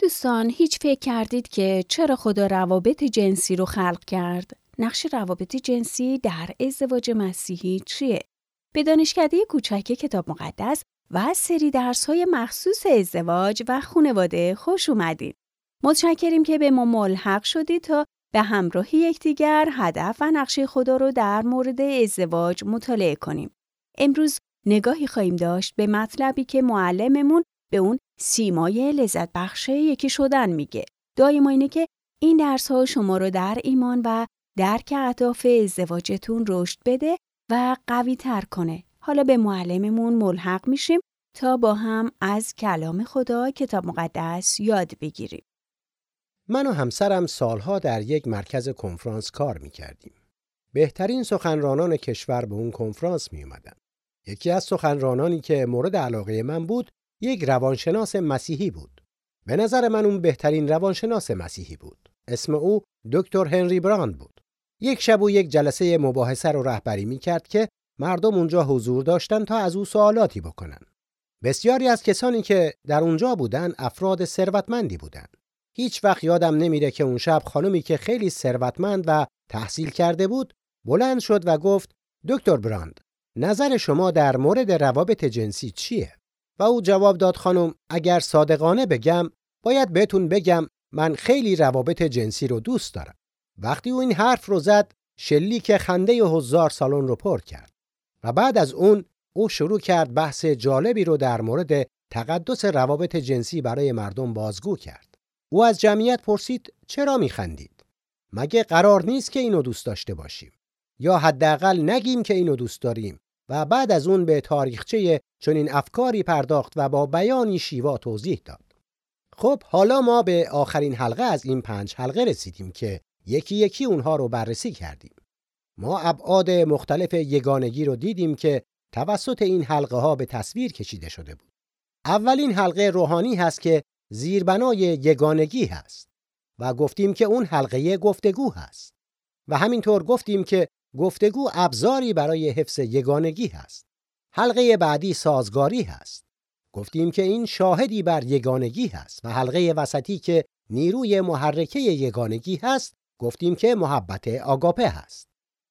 دوستان هیچ فکر کردید که چرا خدا روابط جنسی رو خلق کرد؟ نقش روابط جنسی در ازدواج مسیحی چیه؟ به دانشکده کوچک کتاب مقدس و سری درس های مخصوص ازدواج و خانواده خوش اومدید. متشکریم که به ما ملحق شدید تا به همراهی یکدیگر هدف و نقشه خدا رو در مورد ازدواج مطالعه کنیم. امروز نگاهی خواهیم داشت به مطلبی که معلممون به اون سیمای لذت بخش یکی شدن میگه. دایما اینه که این درس ها شما رو در ایمان و درک اهداف ازدواجتون رشد بده و قوی تر کنه. حالا به معلممون ملحق میشیم تا با هم از کلام خدا کتاب مقدس یاد بگیریم. من و همسرم سالها در یک مرکز کنفرانس کار می‌کردیم. بهترین سخنرانان کشور به اون کنفرانس می اومدن. یکی از سخنرانانی که مورد علاقه من بود یک روانشناس مسیحی بود. به نظر من اون بهترین روانشناس مسیحی بود. اسم او دکتر هنری براند بود. یک شب و یک جلسه مباحثه رو رهبری می کرد که مردم اونجا حضور داشتن تا از او سوالاتی بکنن. بسیاری از کسانی که در اونجا بودن افراد ثروتمندی بودند. هیچ وقت یادم نمیره که اون شب خانمی که خیلی ثروتمند و تحصیل کرده بود بلند شد و گفت دکتر براند نظر شما در مورد روابط جنسی چیه؟ و او جواب داد خانم اگر صادقانه بگم باید بهتون بگم من خیلی روابط جنسی رو دوست دارم. وقتی او این حرف رو زد شلیک خنده هزار سالن رو پر کرد و بعد از اون او شروع کرد بحث جالبی رو در مورد تقدس روابط جنسی برای مردم بازگو کرد. او از جمعیت پرسید چرا میخندید؟ مگه قرار نیست که اینو دوست داشته باشیم؟ یا حداقل نگیم که اینو دوست داریم و بعد از اون به تاریخچه چنین افکاری پرداخت و با بیانی شیوا توضیح داد. خب حالا ما به آخرین حلقه از این پنج حلقه رسیدیم که یکی یکی اونها رو بررسی کردیم. ما ابعاد مختلف یگانگی رو دیدیم که توسط این حلقه ها به تصویر کشیده شده بود. اولین حلقه روحانی هست که زیربنای یگانگی هست و گفتیم که اون حلقه گفتگو هست و همینطور گفتیم که گفتگو ابزاری برای حفظ یگانگی هست. حلقه بعدی سازگاری هست. گفتیم که این شاهدی بر یگانگی هست و حلقه وسطی که نیروی محرکه یگانگی هست گفتیم که محبت آگاپه هست.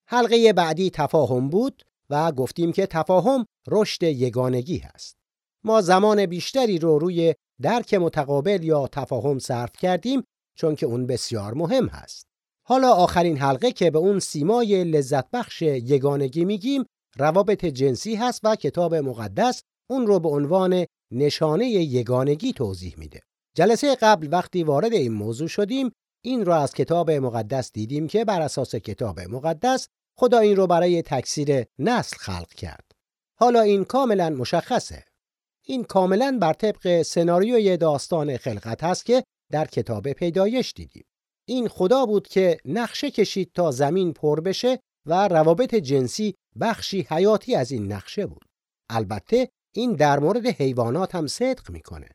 حلقه بعدی تفاهم بود و گفتیم که تفاهم رشد یگانگی هست. ما زمان بیشتری رو روی درک متقابل یا تفاهم صرف کردیم چون که اون بسیار مهم هست. حالا آخرین حلقه که به اون سیمای لذت بخش یگانگی میگیم روابط جنسی هست و کتاب مقدس اون رو به عنوان نشانه یگانگی توضیح میده. جلسه قبل وقتی وارد این موضوع شدیم این رو از کتاب مقدس دیدیم که بر اساس کتاب مقدس خدا این رو برای تکثیر نسل خلق کرد. حالا این کاملا مشخصه. این کاملا بر طبق سناریوی داستان خلقت هست که در کتاب پیدایش دیدیم. این خدا بود که نقشه کشید تا زمین پر بشه و روابط جنسی بخشی حیاتی از این نقشه بود. البته این در مورد حیوانات هم صدق می‌کنه.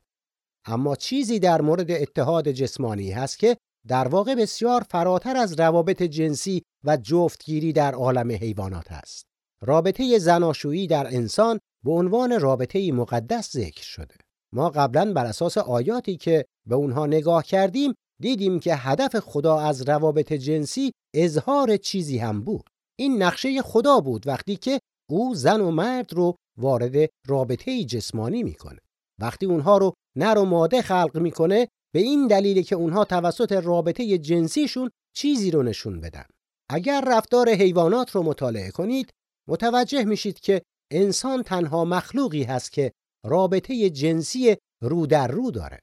اما چیزی در مورد اتحاد جسمانی هست که در واقع بسیار فراتر از روابط جنسی و جفتگیری در عالم حیوانات است. رابطه زناشویی در انسان به عنوان رابطه مقدس ذکر شده. ما قبلا بر اساس آیاتی که به اونها نگاه کردیم دیدیم که هدف خدا از روابط جنسی اظهار چیزی هم بود. این نقشه خدا بود وقتی که او زن و مرد رو وارد رابطه جسمانی می‌کنه. وقتی اونها رو نر و ماده خلق می‌کنه به این دلیل که اونها توسط رابطه جنسیشون چیزی رو نشون بدن. اگر رفتار حیوانات رو مطالعه کنید متوجه میشید که انسان تنها مخلوقی هست که رابطه جنسی رو در رو داره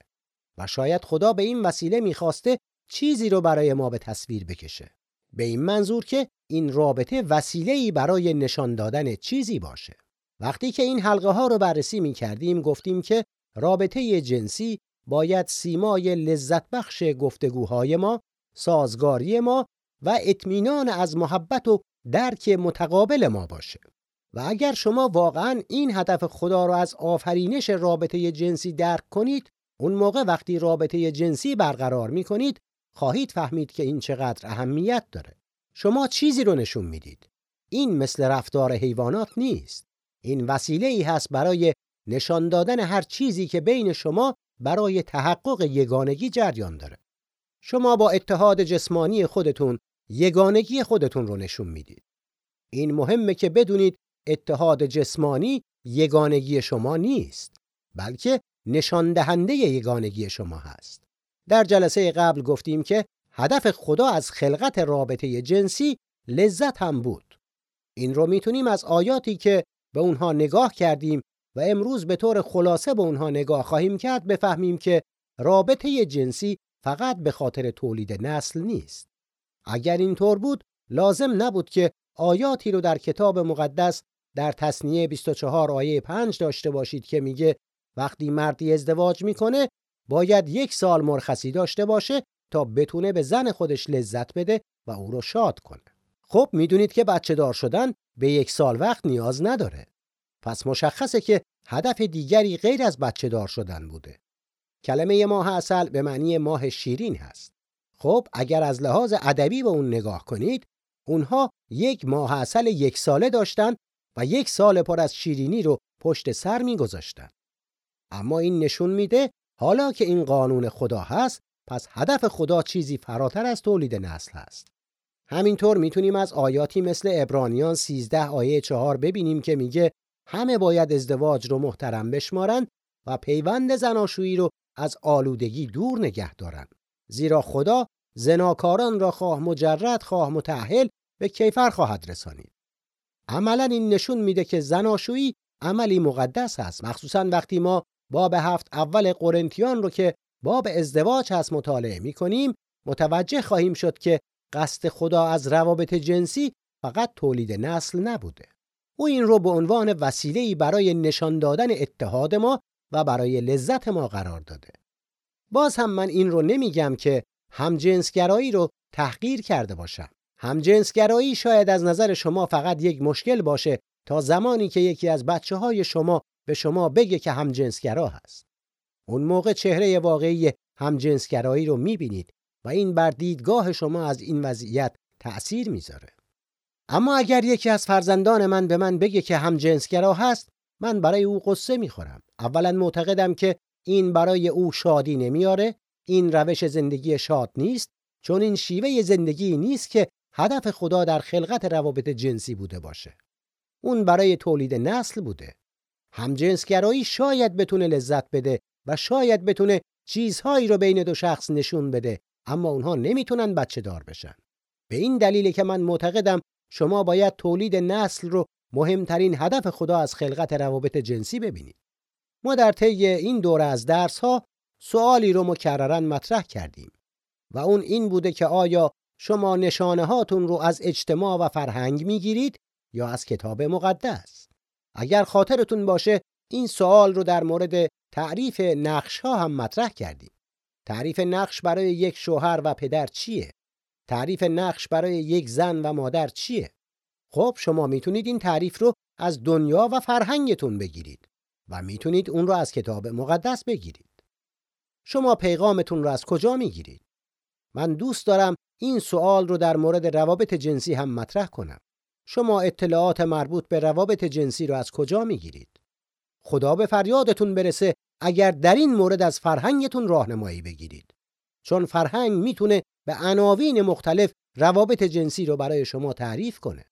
و شاید خدا به این وسیله می‌خواسته چیزی رو برای ما به تصویر بکشه به این منظور که این رابطه وسیله‌ای برای نشان دادن چیزی باشه وقتی که این حلقه ها رو بررسی می کردیم گفتیم که رابطه جنسی باید سیمای لذت بخش گفتگوهای ما، سازگاری ما و اطمینان از محبت و درک متقابل ما باشه. و اگر شما واقعا این هدف خدا را از آفرینش رابطه جنسی درک کنید اون موقع وقتی رابطه جنسی برقرار می کنید خواهید فهمید که این چقدر اهمیت داره شما چیزی رو نشون می‌دید این مثل رفتار حیوانات نیست این وسیله ای هست برای نشان دادن هر چیزی که بین شما برای تحقق یگانگی جریان داره. شما با اتحاد جسمانی خودتون یگانگی خودتون رو نشون می‌دید. این مهمه که بدونید اتحاد جسمانی یگانگی شما نیست بلکه نشان دهنده یگانگی شما هست. در جلسه قبل گفتیم که هدف خدا از خلقت رابطه جنسی لذت هم بود. این رو می‌تونیم از آیاتی که به اونها نگاه کردیم و امروز به طور خلاصه به اونها نگاه خواهیم کرد بفهمیم که رابطه جنسی فقط به خاطر تولید نسل نیست. اگر اینطور بود لازم نبود که آیاتی رو در کتاب مقدس در تصنیه 24 آیه 5 داشته باشید که میگه وقتی مردی ازدواج می‌کنه باید یک سال مرخصی داشته باشه تا بتونه به زن خودش لذت بده و او رو شاد کنه. خب می‌دونید که بچه دار شدن به یک سال وقت نیاز نداره. پس مشخصه که هدف دیگری غیر از بچه دار شدن بوده. کلمه ماه اصل به معنی ماه شیرین هست. خب اگر از لحاظ ادبی به اون نگاه کنید اونها یک ماه اصل یک ساله داشتن و یک سال پر از شیرینی رو پشت سر میگذاشتن. اما این نشون میده حالا که این قانون خدا هست پس هدف خدا چیزی فراتر از تولید نسل هست. همینطور می‌تونیم از آیاتی مثل ابرانیان 13 آیه 4 ببینیم که میگه همه باید ازدواج رو محترم بشمارن و پیوند زناشویی رو از آلودگی دور نگه دارن. زیرا خدا زناکاران را خواه مجرد خواه متأهل به کیفر خواهد رسانید. عملا این نشون میده که زناشویی عملی مقدس است مخصوصا وقتی ما باب هفت اول قرنتیان رو که باب ازدواج هست مطالعه می‌کنیم متوجه خواهیم شد که قصد خدا از روابط جنسی فقط تولید نسل نبوده. او این رو به عنوان وسیله‌ای برای نشان دادن اتحاد ما و برای لذت ما قرار داده. باز هم من این رو نمیگم که همجنسگرایی رو تحقیر کرده باشم. همجنسگرایی شاید از نظر شما فقط یک مشکل باشه تا زمانی که یکی از بچه های شما به شما بگه که همجنسگرا هست. اون موقع چهره واقعی همجنسگرایی رو می‌بینید و این بر دیدگاه شما از این وضعیت تأثیر می‌ذاره. اما اگر یکی از فرزندان من به من بگه که همجنسگرا هست من برای او قصه می‌خورم. اولا معتقدم که این برای او شادی نمیاره این روش زندگی شاد نیست چون این شیوه زندگی نیست که هدف خدا در خلقت روابط جنسی بوده باشه. اون برای تولید نسل بوده. همجنسگرایی شاید بتونه لذت بده و شاید بتونه چیزهایی رو بین دو شخص نشون بده اما اونها نمی‌تونن بچه دار بشن. به این دلیل که من معتقدم شما باید تولید نسل رو مهمترین هدف خدا از خلقت روابط جنسی ببینید. ما در طی این دوره از درس ها سوالی رو مکررن مطرح کردیم و اون این بوده که آیا شما نشانه هاتون رو از اجتماع و فرهنگ می‌گیرید یا از کتاب مقدس اگر خاطرتون باشه این سوال رو در مورد تعریف نقش ها هم مطرح کردیم. تعریف نقش برای یک شوهر و پدر چیه؟ تعریف نقش برای یک زن و مادر چیه؟ خب شما می‌تونید این تعریف رو از دنیا و فرهنگتون بگیرید و می‌تونید اون رو از کتاب مقدس بگیرید. شما پیغامتون رو از کجا می‌گیرید؟ من دوست دارم این سوال رو در مورد روابط جنسی هم مطرح کنم. شما اطلاعات مربوط به روابط جنسی رو از کجا می‌گیرید؟ خدا به فریادتون برسه اگر در این مورد از فرهنگتون راهنمایی بگیرید. چون فرهنگ می‌تونه به عناوین مختلف روابط جنسی رو برای شما تعریف کنه.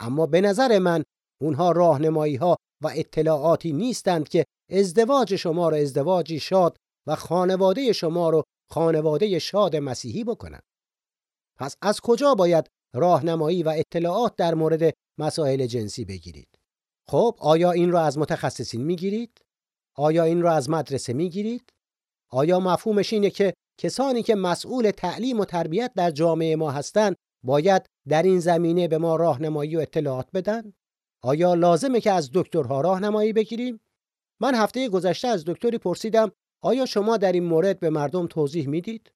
اما به نظر من اونها راهنمایی ها و اطلاعاتی نیستند که ازدواج شما رو ازدواجی شاد و خانواده شما رو خانواده شاد مسیحی بکنن. پس از کجا باید راهنمایی و اطلاعات در مورد مسائل جنسی بگیرید؟ خب آیا این را از متخصصین می‌گیرید؟ آیا این را از مدرسه می‌گیرید؟ آیا مفهومش اینه که کسانی که مسئول تعلیم و تربیت در جامعه ما هستند باید در این زمینه به ما راهنمایی و اطلاعات بدن؟ آیا لازمه که از دکترها راهنمایی بگیریم؟ من هفته گذشته از دکتری پرسیدم آیا شما در این مورد به مردم توضیح می‌دید؟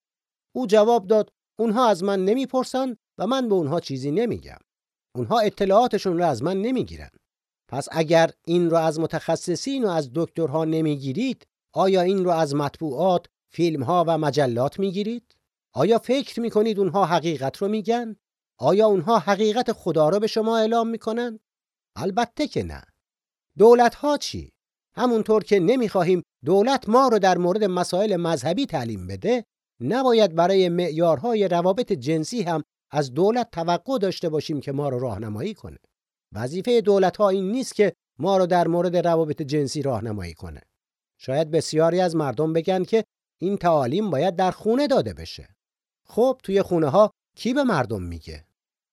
او جواب داد اونها از من نمی‌پرسن و من به اونها چیزی نمیگم. اونها اطلاعاتشون رو از من نمی‌گیرن. پس اگر این رو از متخصصین و از دکترها نمی‌گیرید، آیا این رو از مطبوعات، فیلمها و مجلات می‌گیرید؟ آیا فکر می‌کنید اونها حقیقت رو میگن؟ آیا اونها حقیقت خدا رو به شما اعلام می‌کنن؟ البته که نه. دولت ها چی؟ همونطور که نمی‌خواهیم دولت ما رو در مورد مسائل مذهبی تعلیم بده نباید برای معیارهای روابط جنسی هم از دولت توقع داشته باشیم که ما رو راهنمایی کنه. وظیفه دولت ها این نیست که ما رو در مورد روابط جنسی راهنمایی کنه. شاید بسیاری از مردم بگن که این تعالیم باید در خونه داده بشه. خب توی خونه ها کی به مردم میگه؟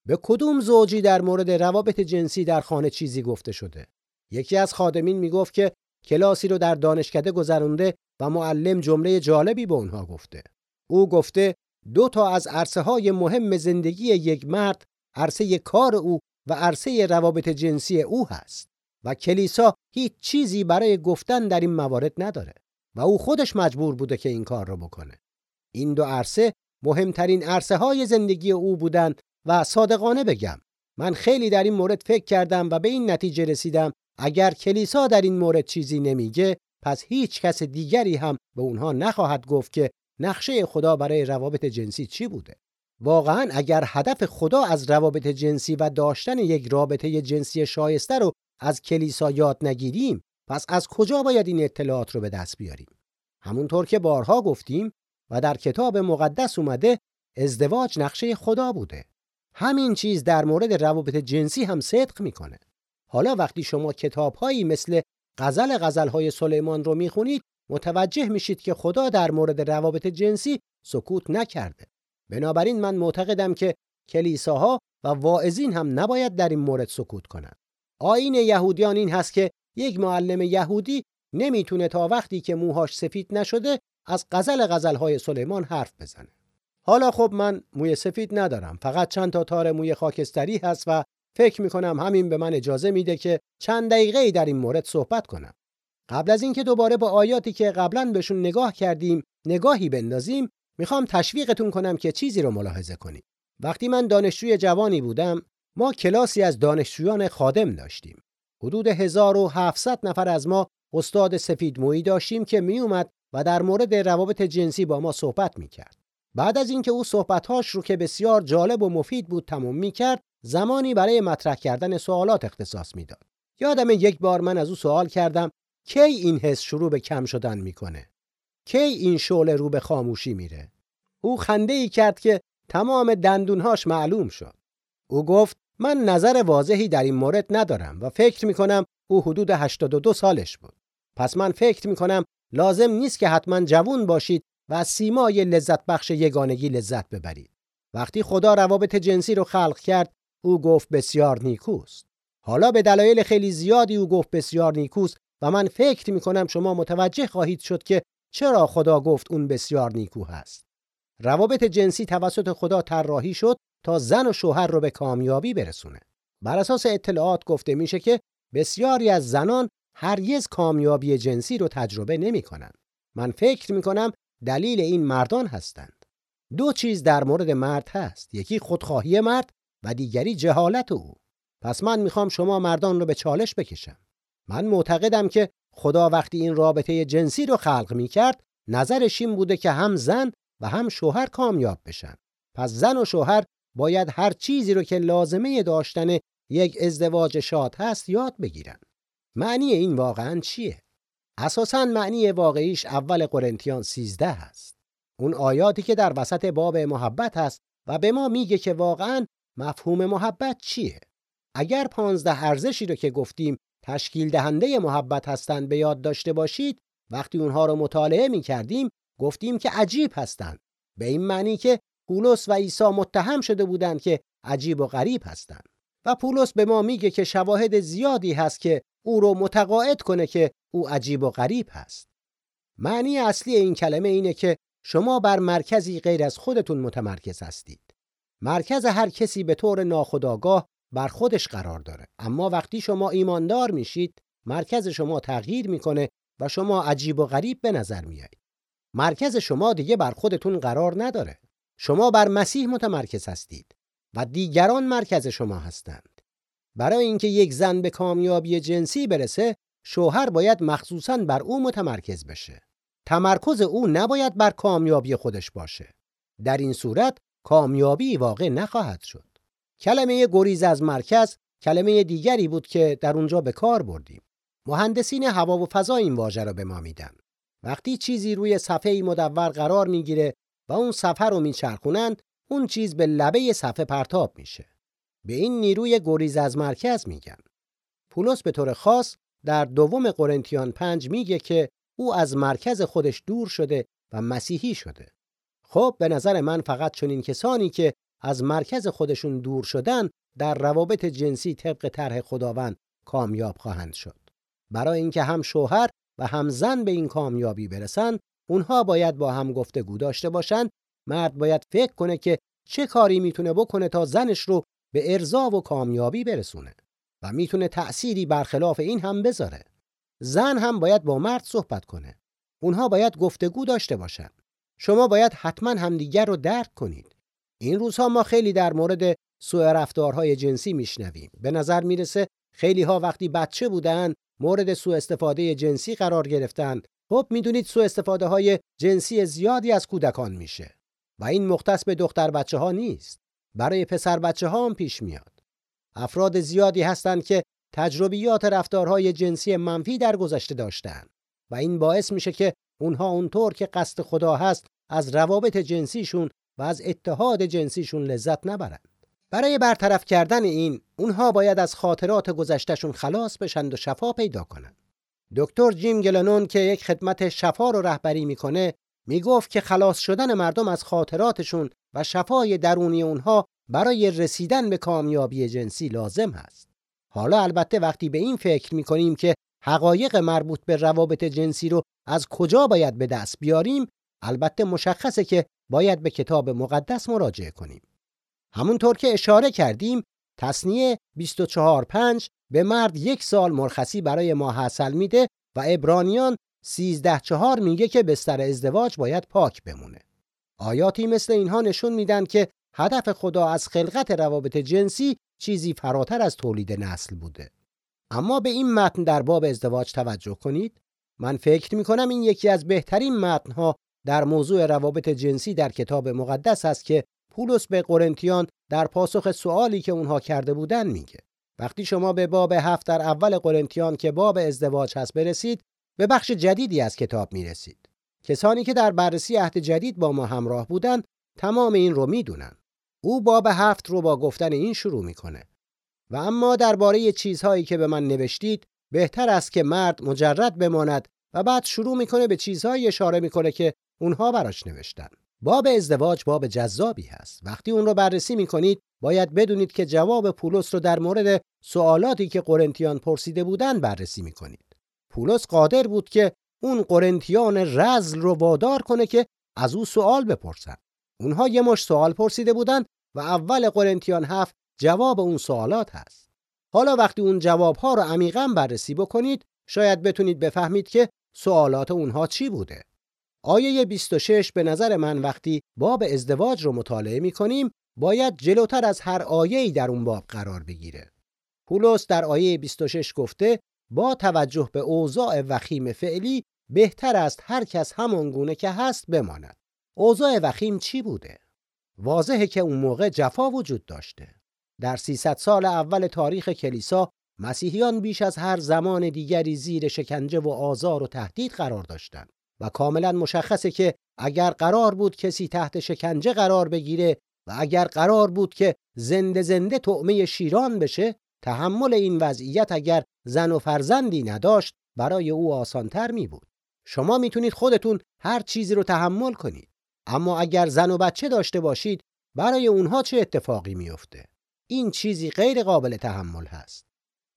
به کدوم زوجی در مورد روابط جنسی در خانه چیزی گفته شده؟ یکی از خادمین می‌گفت که کلاسی رو در دانشکده گذرونده و معلم جمله جالبی به اونها گفته. او گفته دو تا از عرصه های مهم زندگی یک مرد عرصه کار او و عرصه روابط جنسی او هست و کلیسا هیچ چیزی برای گفتن در این موارد نداره و او خودش مجبور بوده که این کار رو بکنه. این دو عرصه مهمترین عرصه های زندگی او بودن و صادقانه بگم من خیلی در این مورد فکر کردم و به این نتیجه رسیدم اگر کلیسا در این مورد چیزی نمیگه پس هیچ کس دیگری هم به اونها نخواهد گفت که نقشه خدا برای روابط جنسی چی بوده؟ واقعا اگر هدف خدا از روابط جنسی و داشتن یک رابطه جنسی شایسته رو از کلیسا یاد نگیریم پس از کجا باید این اطلاعات رو به دست بیاریم؟ همونطور که بارها گفتیم و در کتاب مقدس اومده ازدواج نقشه خدا بوده. همین چیز در مورد روابط جنسی هم صدق می‌کنه. حالا وقتی شما کتابهایی مثل غزل غزلهای سلیمان رو می‌خونید متوجه میشید که خدا در مورد روابط جنسی سکوت نکرده. بنابراین من معتقدم که کلیساها و واعظین هم نباید در این مورد سکوت کنند. آین یهودیان این هست که یک معلم یهودی نمی‌تونه تا وقتی که موهاش سفید نشده از غزل غزلهای سلیمان حرف بزنه. حالا خب من موی سفید ندارم فقط چند تا تار موی خاکستری هست و فکر می‌کنم همین به من اجازه میده که چند دقیقه در این مورد صحبت کنم. قبل از اینکه دوباره با آیاتی که قبلا بهشون نگاه کردیم نگاهی بندازیم می‌خوام تشویقتون کنم که چیزی رو ملاحظه کنید. وقتی من دانشجوی جوانی بودم ما کلاسی از دانشجویان خادم داشتیم. حدود 1700 نفر از ما استاد سفید مویی داشتیم که میومد و در مورد روابط جنسی با ما صحبت می‌کرد. بعد از اینکه او صحبتهاش رو که بسیار جالب و مفید بود تموم می‌کرد زمانی برای مطرح کردن سوالات اختصاص می‌داد. یادم یک بار من از او سوال کردم کی این حس شروع به کم شدن می‌کنه؟ کی این شعله رو به خاموشی میره؟ او خنده ای کرد که تمام دندونهاش معلوم شد. او گفت من نظر واضحی در این مورد ندارم و فکر می‌کنم او حدود 82 سالش بود. پس من فکر می‌کنم لازم نیست که حتما جوون باشید و از سیمای لذت بخش یگانگی لذت ببرید. وقتی خدا روابط جنسی رو خلق کرد او گفت بسیار نیکوست. حالا به دلایل خیلی زیادی او گفت بسیار نیکوست. و من فکر می‌کنم شما متوجه خواهید شد که چرا خدا گفت اون بسیار نیکو هست. روابط جنسی توسط خدا طراحی شد تا زن و شوهر رو به کامیابی برسونه. بر اساس اطلاعات گفته میشه که بسیاری از زنان هرگز کامیابی جنسی رو تجربه نمی‌کنن. من فکر می‌کنم دلیل این مردان هستند. دو چیز در مورد مرد هست. یکی خودخواهی مرد و دیگری جهالت او. پس من می‌خوام شما مردان رو به چالش بکشم. من معتقدم که خدا وقتی این رابطه جنسی رو خلق می‌کرد نظرش این بوده که هم زن و هم شوهر کامیاب بشن. پس زن و شوهر باید هر چیزی رو که لازمه داشتن یک ازدواج شاد هست یاد بگیرن. معنی این واقعا چیه؟ اساسا معنی واقعیش اول قرنتیان 13 هست. اون آیاتی که در وسط باب محبت هست و به ما میگه که واقعا مفهوم محبت چیه؟ اگر پانزده ارزشی رو که گفتیم تشکیل دهنده محبت هستند به یاد داشته باشید. وقتی اونها رو مطالعه می کردیم گفتیم که عجیب هستند. به این معنی که پولس و عیسی متهم شده بودند که عجیب و غریب هستند. و پولس به ما میگه که شواهد زیادی هست که او رو متقاعد کنه که او عجیب و غریب هست. معنی اصلی این کلمه اینه که شما بر مرکزی غیر از خودتون متمرکز هستید. مرکز هر کسی به طور ناخودآگاه بر خودش قرار داره. اما وقتی شما ایماندار میشید مرکز شما تغییر می‌کنه و شما عجیب و غریب به نظر میایید مرکز شما دیگه بر خودتون قرار نداره. شما بر مسیح متمرکز هستید و دیگران مرکز شما هستند. برای اینکه یک زن به کامیابی جنسی برسه شوهر باید مخصوصا بر او متمرکز بشه. تمرکز او نباید بر کامیابی خودش باشه. در این صورت کامیابی واقع نخواهد شد. کلمه گریز از مرکز کلمه دیگری بود که در اونجا به کار بردیم. مهندسین هوا و فضا این واژه را به ما میدن. وقتی چیزی روی صفحه مدور قرار می‌گیره و اون صفحه رو میچرخونن اون چیز به لبه صفحه پرتاب میشه. به این نیروی گریز از مرکز میگن. پولس به طور خاص در دوم قرنتیان پنج میگه که او از مرکز خودش دور شده و مسیحی شده. خب به نظر من فقط چنین کسانی که از مرکز خودشون دور شدن در روابط جنسی طبق طرح خداوند کامیاب خواهند شد. برای اینکه هم شوهر و هم زن به این کامیابی برسن اونها باید با هم گفتگو داشته باشن. مرد باید فکر کنه که چه کاری می‌تونه بکنه تا زنش رو به ارضا و کامیابی برسونه و می‌تونه تأثیری برخلاف این هم بذاره. زن هم باید با مرد صحبت کنه. اونها باید گفتگو داشته باشن. شما باید حتما همدیگر رو درک کنید. این روزها ما خیلی در مورد سوء رفتارهای جنسی میشنویم. به نظر می‌رسه خیلی ها وقتی بچه بودن مورد سوء استفاده جنسی قرار گرفتن. خب می‌دونید سوء استفاده های جنسی زیادی از کودکان میشه و این مختص به دختر بچه ها نیست. برای پسر بچه ها هم پیش میاد. افراد زیادی هستند که تجربیات رفتارهای جنسی منفی در گذشته داشتند و این باعث میشه که اونها اونطور که قصد خدا هست از روابط جنسیشون و از اتحاد جنسیشون لذت نبرند برای برطرف کردن این اونها باید از خاطرات گذشتهشون خلاص بشن و شفا پیدا کنند دکتر جیم گلنون که یک خدمت شفا رو رهبری می‌کنه می‌گفت که خلاص شدن مردم از خاطراتشون و شفای درونی اونها برای رسیدن به کامیابی جنسی لازم هست. حالا البته وقتی به این فکر می‌کنیم که حقایق مربوط به روابط جنسی رو از کجا باید به دست بیاریم البته مشخصه که باید به کتاب مقدس مراجعه کنیم. همونطور که اشاره کردیم تصنیه 24:5 به مرد یک سال مرخصی برای ماه حاصل میده و ابرانیان 13:4 میگه که بستر ازدواج باید پاک بمونه. آیاتی مثل اینها نشون میدن که هدف خدا از خلقت روابط جنسی چیزی فراتر از تولید نسل بوده. اما به این متن در باب ازدواج توجه کنید. من فکر می کنم این یکی از بهترین متنها در موضوع روابط جنسی در کتاب مقدس است که پولس به قرنتیان در پاسخ سوالی که اونها کرده بودن میگه. وقتی شما به باب هفت در اول قرنتیان که باب ازدواج هست برسید به بخش جدیدی از کتاب می‌رسید. کسانی که در بررسی عهد جدید با ما همراه بودند تمام این رو می‌دونن. او باب هفت رو با گفتن این شروع می‌کنه و اما درباره چیزهایی که به من نوشتید بهتر است که مرد مجرد بماند و بعد شروع می‌کنه به چیزهایی اشاره می‌کنه که اونها براش نوشتن باب ازدواج باب جذابی هست وقتی اون رو بررسی می‌کنید باید بدونید که جواب پولس رو در مورد سوالاتی که قرنتیان پرسیده بودند بررسی می‌کنید پولس قادر بود که اون قرنتیان رزل رو وادار کنه که از او سوال بپرسن اونها یه مش سوال پرسیده بودن و اول قرنتیان هفت جواب اون سوالات هست. حالا وقتی اون جوابها رو عمیقا بررسی بکنید شاید بتونید بفهمید که سوالات اونها چی بوده. آیه 26 به نظر من وقتی باب ازدواج رو مطالعه می کنیم باید جلوتر از هر آیه‌ای در اون باب قرار بگیره. پولس در آیه 26 گفته با توجه به اوضاع وخیم فعلی بهتر است هر کس همان گونه که هست بماند. اوضاع وخیم چی بوده؟ واضحه که اون موقع جفا وجود داشته. در 300 سال اول تاریخ کلیسا مسیحیان بیش از هر زمان دیگری زیر شکنجه و آزار و تهدید قرار داشتند و کاملا مشخصه که اگر قرار بود کسی تحت شکنجه قرار بگیره و اگر قرار بود که زنده زنده طعمه شیران بشه تحمل این وضعیت اگر زن و فرزندی نداشت برای او آسانتر می بود. شما می‌تونید خودتون هر چیزی رو تحمل کنید. اما اگر زن و بچه داشته باشید برای اونها چه اتفاقی میفته این چیزی غیر قابل تحمل هست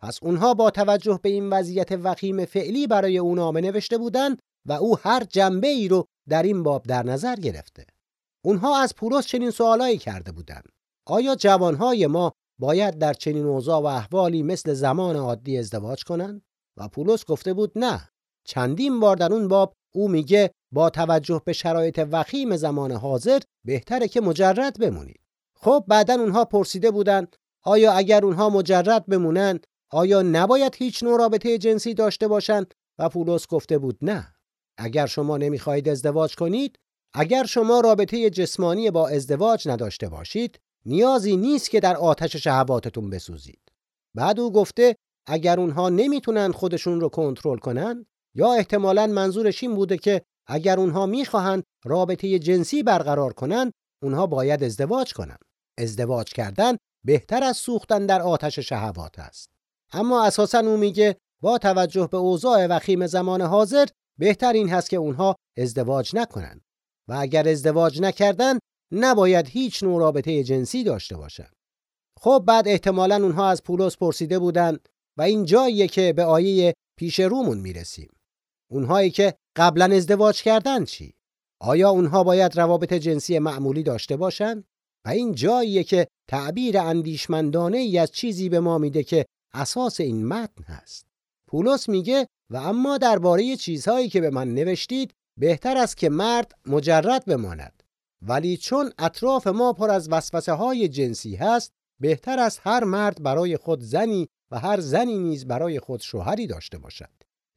پس اونها با توجه به این وضعیت وخیم فعلی برای او نامه نوشته بودند و او هر جنبه ای رو در این باب در نظر گرفته. اونها از پولس چنین سوالایی کرده بودند. آیا جوانهای ما باید در چنین اوضاع و احوالی مثل زمان عادی ازدواج کنند؟ و پولس گفته بود نه. چندین بار در اون باب او میگه با توجه به شرایط وخیم زمان حاضر بهتره که مجرد بمونید. خب بعدا اونها پرسیده بودن آیا اگر اونها مجرد بمونن آیا نباید هیچ نوع رابطه جنسی داشته باشند؟ و پولس گفته بود نه. اگر شما نمی‌خواهید ازدواج کنید اگر شما رابطه جسمانی با ازدواج نداشته باشید نیازی نیست که در آتش شهواتتون بسوزید. بعد او گفته اگر اونها نمی‌تونن خودشون رو کنترل کنن یا احتمالا منظورش این بوده که اگر اونها می‌خواهند رابطه جنسی برقرار کنند اونها باید ازدواج کنند ازدواج کردن بهتر از سوختن در آتش شهوات است. اما اساسا او میگه با توجه به اوضاع وخیم زمان حاضر بهتر این هست که اونها ازدواج نکنند و اگر ازدواج نکردن نباید هیچ نوع رابطه جنسی داشته باشند خب بعد احتمالا اونها از پولس پرسیده بودند و این جاییه که به آیه پیش رومون می‌رسیم. اونهایی که قبلا ازدواج کردن چی؟ آیا اونها باید روابط جنسی معمولی داشته باشند و این جاییه که تعبیر اندیشمندانه ای از چیزی به ما میده که اساس این متن هست. پولس میگه و اما درباره چیزهایی که به من نوشتید بهتر است که مرد مجرد بماند. ولی چون اطراف ما پر از وسوسه های جنسی هست بهتر است هر مرد برای خود زنی و هر زنی نیز برای خود شوهری داشته باشد.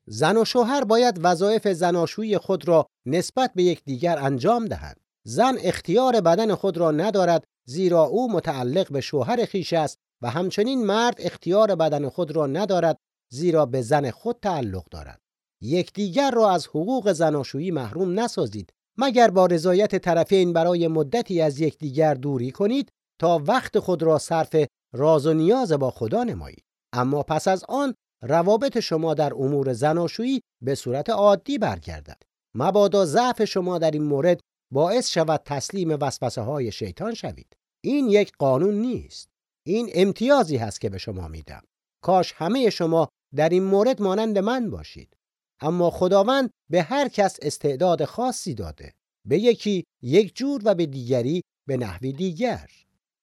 زن و شوهر باید وظایف زناشویی خود را نسبت به یکدیگر انجام دهند. زن اختیار بدن خود را ندارد زیرا او متعلق به شوهر خیش است و همچنین مرد اختیار بدن خود را ندارد زیرا به زن خود تعلق دارد. یکدیگر را از حقوق زناشویی محروم نسازید. مگر با رضایت طرفین برای مدتی از یکدیگر دوری کنید تا وقت خود را صرف راز و نیاز با خدا نمایید. اما پس از آن روابط شما در امور زناشویی به صورت عادی برگردد. مبادا ضعف شما در این مورد باعث شود تسلیم وسوسه های شیطان شوید. این یک قانون نیست. این امتیازی هست که به شما میدم. کاش همه شما در این مورد مانند من باشید. اما خداوند به هر کس استعداد خاصی داده. به یکی یک جور و به دیگری به نحوی دیگر.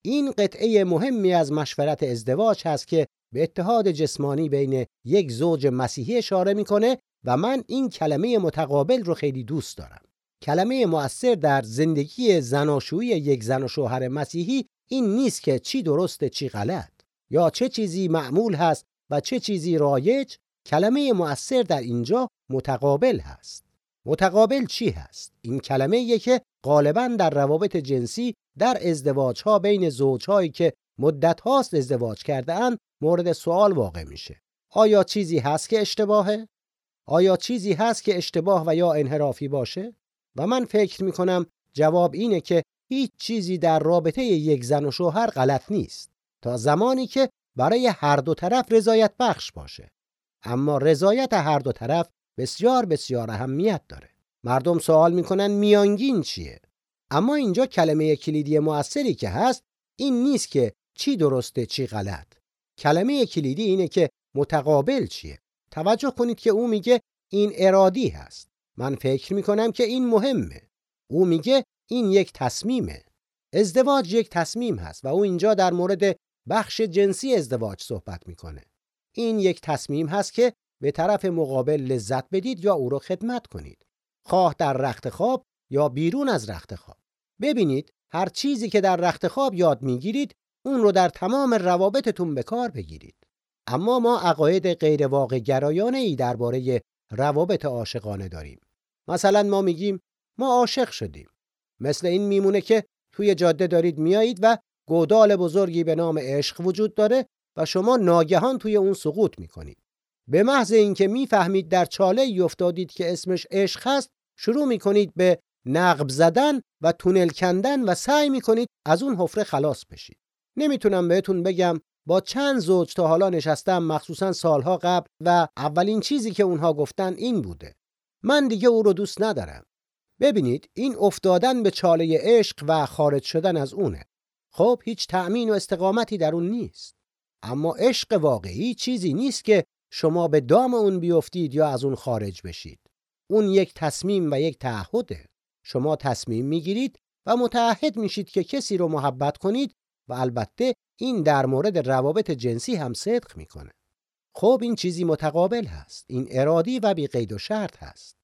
این قطعه مهمی از مشورت ازدواج هست که به اتحاد جسمانی بین یک زوج مسیحی اشاره می‌کنه و من این کلمه متقابل رو خیلی دوست دارم. کلمه مؤثر در زندگی زناشویی یک زن و شوهر مسیحی این نیست که چی درسته چی غلط یا چه چیزی معمول هست و چه چیزی رایج کلمه مؤثر در اینجا متقابل هست. متقابل چی هست؟ این کلمه یه که غالبا در روابط جنسی در ازدواج ها بین زوجهایی که مدت هاست ازدواج کرده اند مورد سوال واقع میشه. آیا چیزی هست که اشتباهه؟ آیا چیزی هست که اشتباه و یا انحرافی باشه؟ و من فکر می‌کنم جواب اینه که هیچ چیزی در رابطه یک زن و شوهر غلط نیست. تا زمانی که برای هر دو طرف رضایت بخش باشه. اما رضایت هر دو طرف بسیار بسیار اهمیت داره. مردم سوال می‌کنن میانگین چیه؟ اما اینجا کلمه کلیدی موثری که هست این نیست که چی درسته چی غلط. کلمه کلیدی اینه که متقابل چیه. توجه کنید که او میگه این ارادی هست. من فکر می‌کنم که این مهمه. او میگه این یک تصمیمه. ازدواج یک تصمیم هست و او اینجا در مورد بخش جنسی ازدواج صحبت می‌کنه. این یک تصمیم هست که به طرف مقابل لذت بدید یا او را خدمت کنید. خواه در رخت خواب یا بیرون از رخت خواب. ببینید هر چیزی که در رخت خواب یاد می‌گیرید اون رو در تمام روابطتون به کار بگیرید. اما ما عقاید غیر واقع گرایانه ای درباره روابط عاشقانه داریم. مثلا ما میگیم ما عاشق شدیم. مثل این میمونه که توی جاده دارید میایید و گودال بزرگی به نام عشق وجود داره و شما ناگهان توی اون سقوط می‌کنید. به محض اینکه می‌فهمید در چاله ای افتادید که اسمش عشق هست شروع می‌کنید به نقب زدن و تونل کندن و سعی می‌کنید از اون حفره خلاص بشید. نمی‌تونم بهتون بگم با چند زوج تا حالا نشستم مخصوصا سالها قبل و اولین چیزی که اونها گفتن این بوده. من دیگه او رو دوست ندارم. ببینید این افتادن به چاله عشق و خارج شدن از اونه. خب هیچ تأمین و استقامتی در اون نیست. اما عشق واقعی چیزی نیست که شما به دام اون بیفتید یا از اون خارج بشید. اون یک تصمیم و یک تعهده. شما تصمیم می‌گیرید و متعهد میشید که کسی رو محبت کنید و البته این در مورد روابط جنسی هم صدق می‌کنه. خب این چیزی متقابل هست. این ارادی و بی قید و شرط هست.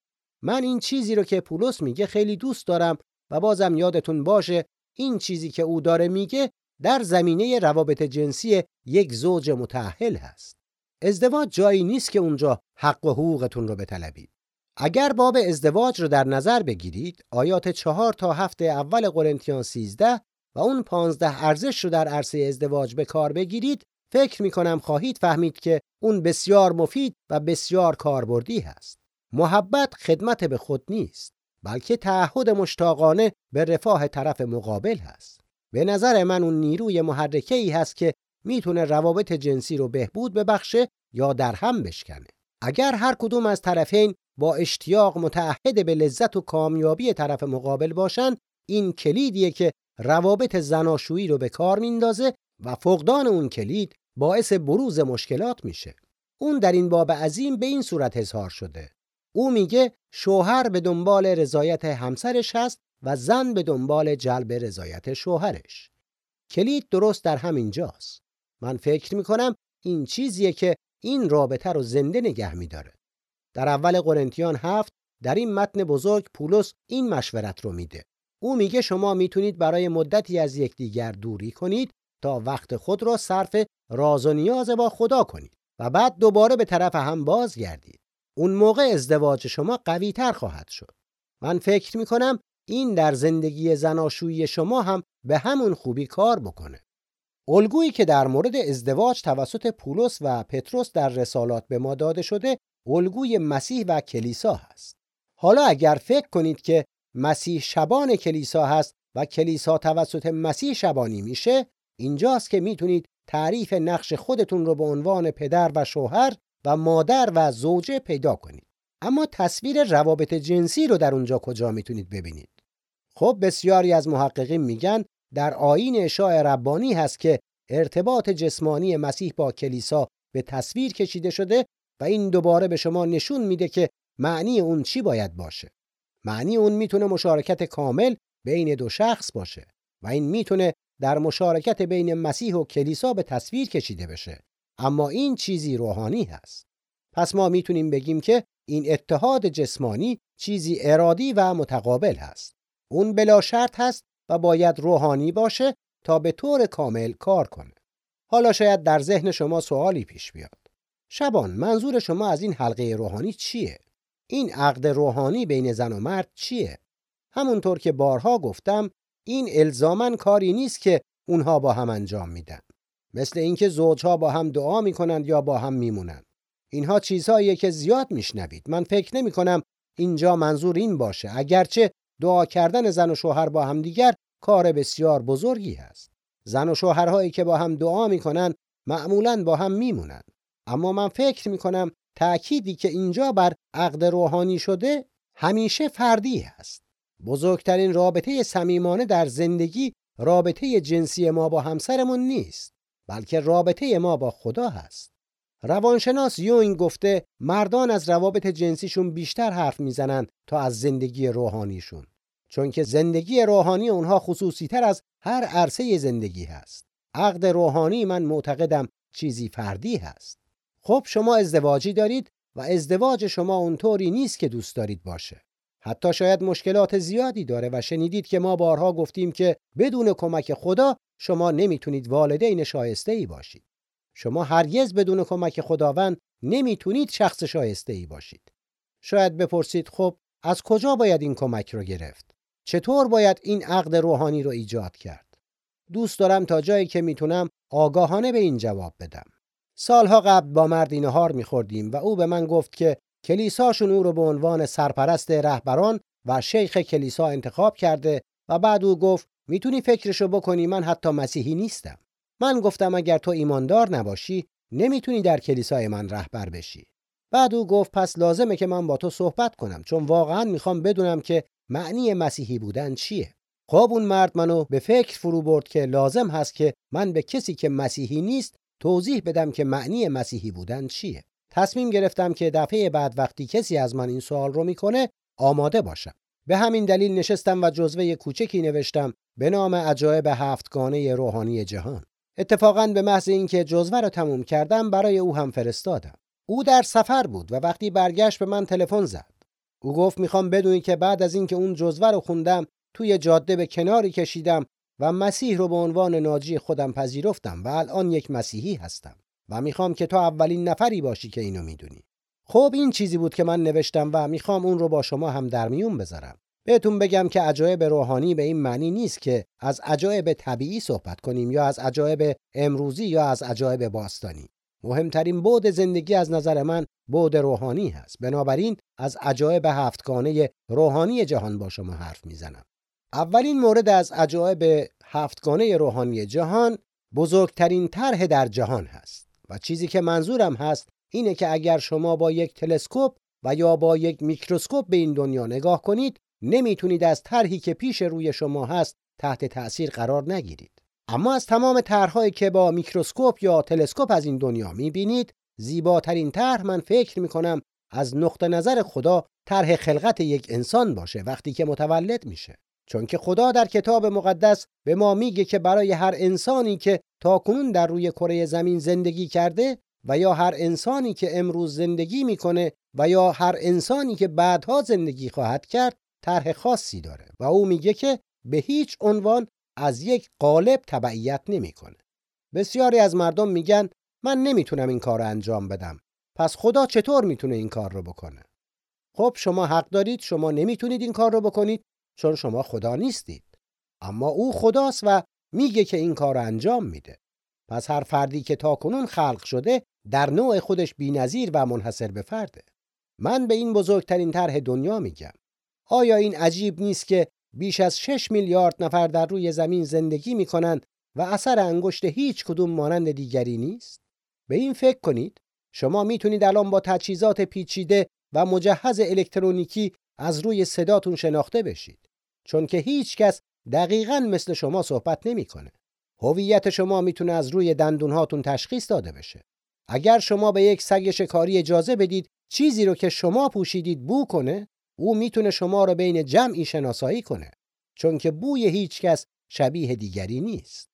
من این چیزی رو که پولس میگه خیلی دوست دارم و بازم یادتون باشه این چیزی که او داره میگه در زمینه روابط جنسی یک زوج متأهل هست. ازدواج جایی نیست که اونجا حق و حقوقتون رو بطلبید. اگر باب ازدواج رو در نظر بگیرید آیات چهار تا هفته اول قرنتیان 13 و اون پانزده ارزش رو در عرصه ازدواج به کار بگیرید فکر می کنم خواهید فهمید که اون بسیار مفید و بسیار کاربردی هست. محبت خدمت به خود نیست. بلکه تعهد مشتاقانه به رفاه طرف مقابل هست. به نظر من اون نیروی محرکه ای هست که می‌تونه روابط جنسی رو بهبود ببخشه یا در هم بشکنه. اگر هر کدوم از طرفین با اشتیاق متعهد به لذت و کامیابی طرف مقابل باشن این کلیدیه که روابط زناشویی رو به کار میندازه و فقدان اون کلید باعث بروز مشکلات میشه. اون در این باب عظیم به این صورت اظهار شده. او میگه شوهر به دنبال رضایت همسرش هست و زن به دنبال جلب رضایت شوهرش. کلید درست در همین جاست من فکر می‌کنم این چیزیه که این رابطه رو زنده نگه میداره. در اول قرنتیان هفت در این متن بزرگ پولس این مشورت رو میده. او میگه شما می‌تونید برای مدتی از یکدیگر دوری کنید تا وقت خود را صرف راز و نیاز با خدا کنید و بعد دوباره به طرف هم بازگردید. اون موقع ازدواج شما قوی تر خواهد شد. من فکر می‌کنم این در زندگی زناشویی شما هم به همون خوبی کار بکنه. الگویی که در مورد ازدواج توسط پولس و پتروس در رسالات به ما داده شده الگوی مسیح و کلیسا هست. حالا اگر فکر کنید که مسیح شبان کلیسا هست و کلیسا توسط مسیح شبانی میشه اینجاست که می‌تونید تعریف نقش خودتون رو به عنوان پدر و شوهر و مادر و زوجه پیدا کنید. اما تصویر روابط جنسی رو در اونجا کجا می‌تونید ببینید؟ خب بسیاری از محققین میگن در آیین اشاع ربانی هست که ارتباط جسمانی مسیح با کلیسا به تصویر کشیده شده و این دوباره به شما نشون میده که معنی اون چی باید باشه. معنی اون می‌تونه مشارکت کامل بین دو شخص باشه و این می‌تونه در مشارکت بین مسیح و کلیسا به تصویر کشیده بشه. اما این چیزی روحانی هست. پس ما می‌تونیم بگیم که این اتحاد جسمانی چیزی ارادی و متقابل هست. اون بلا شرط هست و باید روحانی باشه تا به طور کامل کار کنه. حالا شاید در ذهن شما سوالی پیش بیاد. شبان منظور شما از این حلقه روحانی چیه؟ این عقد روحانی بین زن و مرد چیه؟ همونطور که بارها گفتم این الزامن کاری نیست که اونها با هم انجام میدن. مثل اینکه زوجها با هم دعا می‌کنند یا با هم میمونند. اینها چیزهاییه که زیاد میشنوید. من فکر نمی کنم اینجا منظور این باشه. اگرچه دعا کردن زن و شوهر با هم دیگر کار بسیار بزرگی هست. زن و شوهرهایی که با هم دعا می‌کنن معمولا با هم میمونن. اما من فکر می‌کنم تأکیدی که اینجا بر عقد روحانی شده همیشه فردی است بزرگترین رابطه صمیمانه در زندگی رابطه جنسی ما با همسرمون نیست. بلکه رابطه ما با خدا هست. روانشناس یونگ گفته مردان از روابط جنسیشون بیشتر حرف می‌زنن تا از زندگی روحانیشون چون که زندگی روحانی اونها خصوصی تر از هر عرصه زندگی هست. عقد روحانی من معتقدم چیزی فردی هست. خب شما ازدواجی دارید و ازدواج شما اونطوری نیست که دوست دارید باشه. حتی شاید مشکلات زیادی داره و شنیدید که ما بارها گفتیم که بدون کمک خدا شما نمی‌تونید والدین شایسته ای باشید. شما هرگز بدون کمک خداوند نمی‌تونید شخص شایسته ای باشید. شاید بپرسید خب از کجا باید این کمک رو گرفت؟ چطور باید این عقد روحانی رو ایجاد کرد؟ دوست دارم تا جایی که می‌تونم آگاهانه به این جواب بدم. سالها قبل با مردی نهار میخوردیم و او به من گفت که کلیساشون او رو به عنوان سرپرست رهبران و شیخ کلیسا انتخاب کرده و بعد او گفت می‌تونی فکرشو بکنی من حتی مسیحی نیستم. من گفتم اگر تو ایماندار نباشی نمی‌تونی در کلیسای من رهبر بشی. بعد او گفت پس لازمه که من با تو صحبت کنم چون واقعا می‌خوام بدونم که معنی مسیحی بودن چیه. خب اون مرد منو به فکر فرو برد که لازم هست که من به کسی که مسیحی نیست توضیح بدم که معنی مسیحی بودن چیه. تصمیم گرفتم که دفعه بعد وقتی کسی از من این سوال رو می‌کنه آماده باشم. به همین دلیل نشستم و جزوه کوچکی نوشتم به نام عجایب هفتگانه روحانی جهان. اتفاقا به محض اینکه جزوه رو تموم کردم برای او هم فرستادم. او در سفر بود و وقتی برگشت به من تلفن زد. او گفت می‌خوام بدونی که بعد از اینکه اون جزوه رو خوندم توی جاده به کناری کشیدم و مسیح رو به عنوان ناجی خودم پذیرفتم و الان یک مسیحی هستم. و می‌خوام که تو اولین نفری باشی که اینو می‌دونی. خب این چیزی بود که من نوشتم و می‌خوام اون رو با شما هم در میون بذارم. بهتون بگم که عجایب روحانی به این معنی نیست که از عجایب طبیعی صحبت کنیم یا از عجایب امروزی یا از عجایب باستانی. مهمترین بعد زندگی از نظر من بعد روحانی هست. بنابراین از عجایب هفتگانه روحانی جهان با شما حرف می‌زنم. اولین مورد از عجایب هفتگانه روحانی جهان بزرگترین طرح در جهان هست. و چیزی که منظورم هست اینه که اگر شما با یک تلسکوپ و یا با یک میکروسکوپ به این دنیا نگاه کنید نمی‌تونید از طرحی که پیش روی شما هست تحت تأثیر قرار نگیرید. اما از تمام طرحهایی که با میکروسکوپ یا تلسکوپ از این دنیا می‌بینید زیباترین طرح من فکر می‌کنم از نقطه نظر خدا طرح خلقت یک انسان باشه وقتی که متولد میشه. چون که خدا در کتاب مقدس به ما میگه که برای هر انسانی که تاکنون در روی کره زمین زندگی کرده و یا هر انسانی که امروز زندگی می‌کنه و یا هر انسانی که بعدها زندگی خواهد کرد طرح خاصی داره و او میگه که به هیچ عنوان از یک قالب تبعیت نمی‌کنه. بسیاری از مردم میگن من نمی‌تونم این کار رو انجام بدم. پس خدا چطور می‌تونه این کار رو بکنه؟ خب شما حق دارید شما نمی‌تونید این کار رو بکنید چون شما خدا نیستید. اما او خداست و میگه که این کار انجام میده. پس هر فردی که تاکنون خلق شده در نوع خودش بی‌نظیر و منحصر به فرده. من به این بزرگترین طرح دنیا میگم. آیا این عجیب نیست که بیش از 6 میلیارد نفر در روی زمین زندگی می‌کنند و اثر انگشت هیچ کدوم مانند دیگری نیست؟ به این فکر کنید شما می‌تونید الان با تجهیزات پیچیده و مجهز الکترونیکی از روی صداتون شناخته بشید چون که هیچ کس دقیقا مثل شما صحبت نمی‌کنه. هویت شما می‌تونه از روی دندونهاتون تشخیص داده بشه. اگر شما به یک سگ شکاری اجازه بدید چیزی رو که شما پوشیدید بو کنه او می‌تونه شما رو بین جمعی شناسایی کنه چون که بوی هیچ کس شبیه دیگری نیست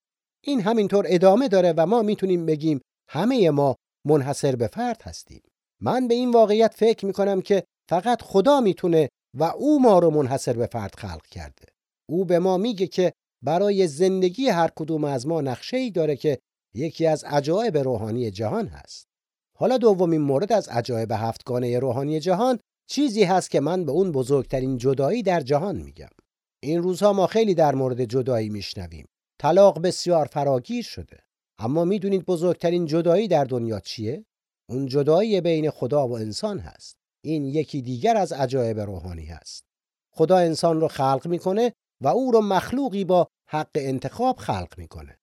این همینطور ادامه داره و ما می‌تونیم بگیم همه ما منحصر به فرد هستیم من به این واقعیت فکر می‌کنم که فقط خدا می‌تونه و او ما رو منحصر به فرد خلق کرده او به ما میگه که برای زندگی هر کدوم از ما نقشه ای داره که یکی از عجایب روحانی جهان هست. حالا دومین مورد از عجایب هفتگانه روحانی جهان چیزی هست که من به اون بزرگترین جدایی در جهان میگم. این روزها ما خیلی در مورد جدایی میشنویم. طلاق بسیار فراگیر شده. اما می‌دونید بزرگترین جدایی در دنیا چیه؟ اون جدایی بین خدا و انسان هست. این یکی دیگر از عجایب روحانی هست. خدا انسان رو خلق می‌کنه و او رو مخلوقی با حق انتخاب خلق می‌کنه.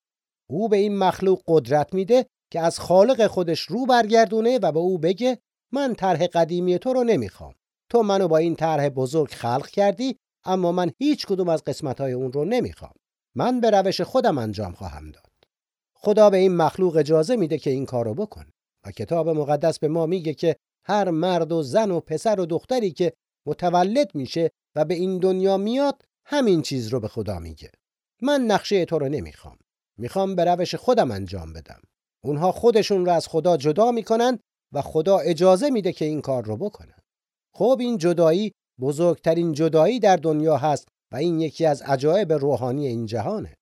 او به این مخلوق قدرت میده که از خالق خودش رو برگردونه و به او بگه من طرح قدیمی تو رو نمی‌خوام. تو منو با این طرح بزرگ خلق کردی اما من هیچ کدوم از قسمتهای اون رو نمی‌خوام. من به روش خودم انجام خواهم داد. خدا به این مخلوق اجازه میده که این کارو بکن و کتاب مقدس به ما میگه که هر مرد و زن و پسر و دختری که متولد میشه و به این دنیا میاد همین چیز رو به خدا میگه. من نقشه تو رو نمی‌خوام. می‌خوام به روش خودم انجام بدم. اونها خودشون رو از خدا جدا می‌کنن و خدا اجازه میده که این کار رو بکنن. خب این جدایی بزرگترین جدایی در دنیا هست و این یکی از عجایب روحانی این جهانه.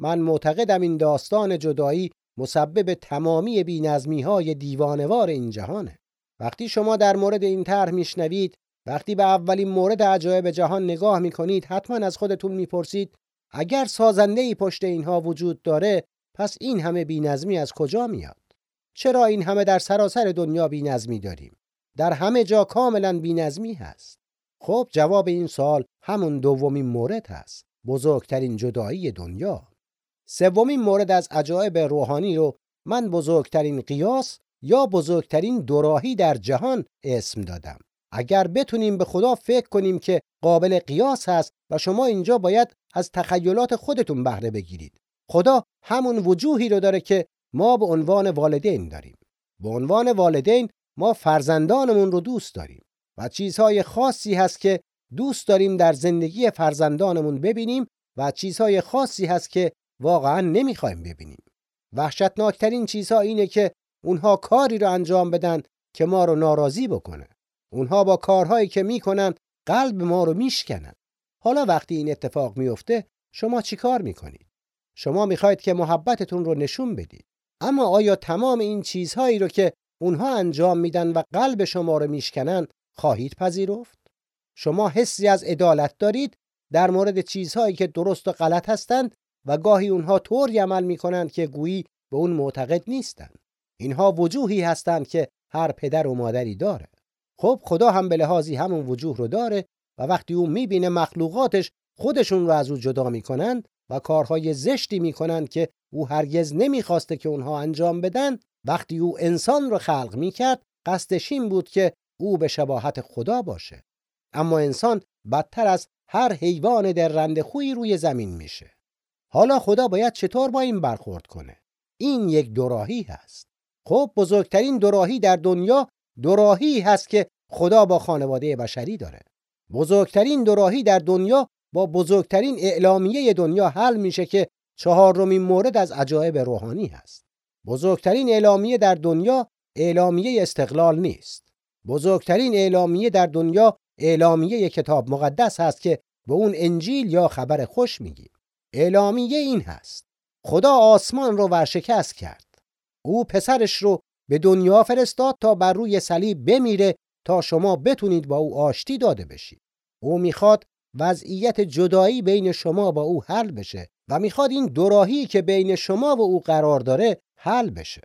من معتقدم این داستان جدایی مسبب تمامی بینظمی دیوانوار این جهانه. وقتی شما در مورد این طرح میشنوید وقتی به اولین مورد عجایب جهان نگاه می‌کنید حتما از خودتون می‌پرسید اگر سازنده ای پشت اینها وجود داره پس این همه بینظمی از کجا میاد؟ چرا این همه در سراسر دنیا بینظمی داریم؟ در همه جا کاملا بینظمی هست. خب جواب این سال همون دومین مورد هست بزرگترین جدایی دنیا. سومین مورد از عجایب روحانی رو من بزرگترین قیاس یا بزرگترین دوراهی در جهان اسم دادم. اگر بتونیم به خدا فکر کنیم که قابل قیاس هست و شما اینجا باید از تخیلات خودتون بهره بگیرید. خدا همون وجوهی رو داره که ما به عنوان والدین داریم. به عنوان والدین ما فرزندانمون رو دوست داریم و چیزهای خاصی هست که دوست داریم در زندگی فرزندانمون ببینیم و چیزهای خاصی هست که واقعا نمی‌خوایم ببینیم. وحشتناکترین چیزها اینه که اونها کاری رو انجام بدن که ما رو ناراضی بکنه. اونها با کارهایی که می‌کنن قلب ما رو میشکنن حالا وقتی این اتفاق میفته شما چیکار می‌کنید شما می‌خواید که محبتتون رو نشون بدید اما آیا تمام این چیزهایی رو که اونها انجام میدن و قلب شما رو میشکنن خواهید پذیرفت؟ شما حسی از عدالت دارید در مورد چیزهایی که درست و غلط هستند و گاهی اونها طوری عمل می‌کنند که گویی به اون معتقد نیستند. اینها وجوهی هستند که هر پدر و مادری داره. خب خدا هم به لحاظی همون وجوه رو داره و وقتی او می‌بینه مخلوقاتش خودشون رو از او جدا می‌کنن و کارهای زشتی می‌کنن که او هرگز نمی‌خواسته که اونها انجام بدن وقتی او انسان رو خلق می‌کرد قصدش این بود که او به شباهت خدا باشه. اما انسان بدتر از هر حیوان درنده خویی روی زمین میشه. حالا خدا باید چطور با این برخورد کنه؟ این یک دوراهی هست. خب بزرگترین دوراهی در دنیا دوراهی هست که خدا با خانواده بشری داره. بزرگترین دوراهی در دنیا با بزرگترین اعلامیه دنیا حل میشه که چهارمین مورد از عجایب روحانی هست. بزرگترین اعلامیه در دنیا اعلامیه استقلال نیست. بزرگترین اعلامیه در دنیا اعلامیه کتاب مقدس هست که به اون انجیل یا خبر خوش میگیم. اعلامیه این هست. خدا آسمان رو ورشکست کرد. او پسرش رو به دنیا فرستاد تا بر روی صلیب بمیره تا شما بتونید با او آشتی داده بشید. او می‌خواد وضعیت جدایی بین شما با او حل بشه و می‌خواد این دوراهی که بین شما و او قرار داره حل بشه.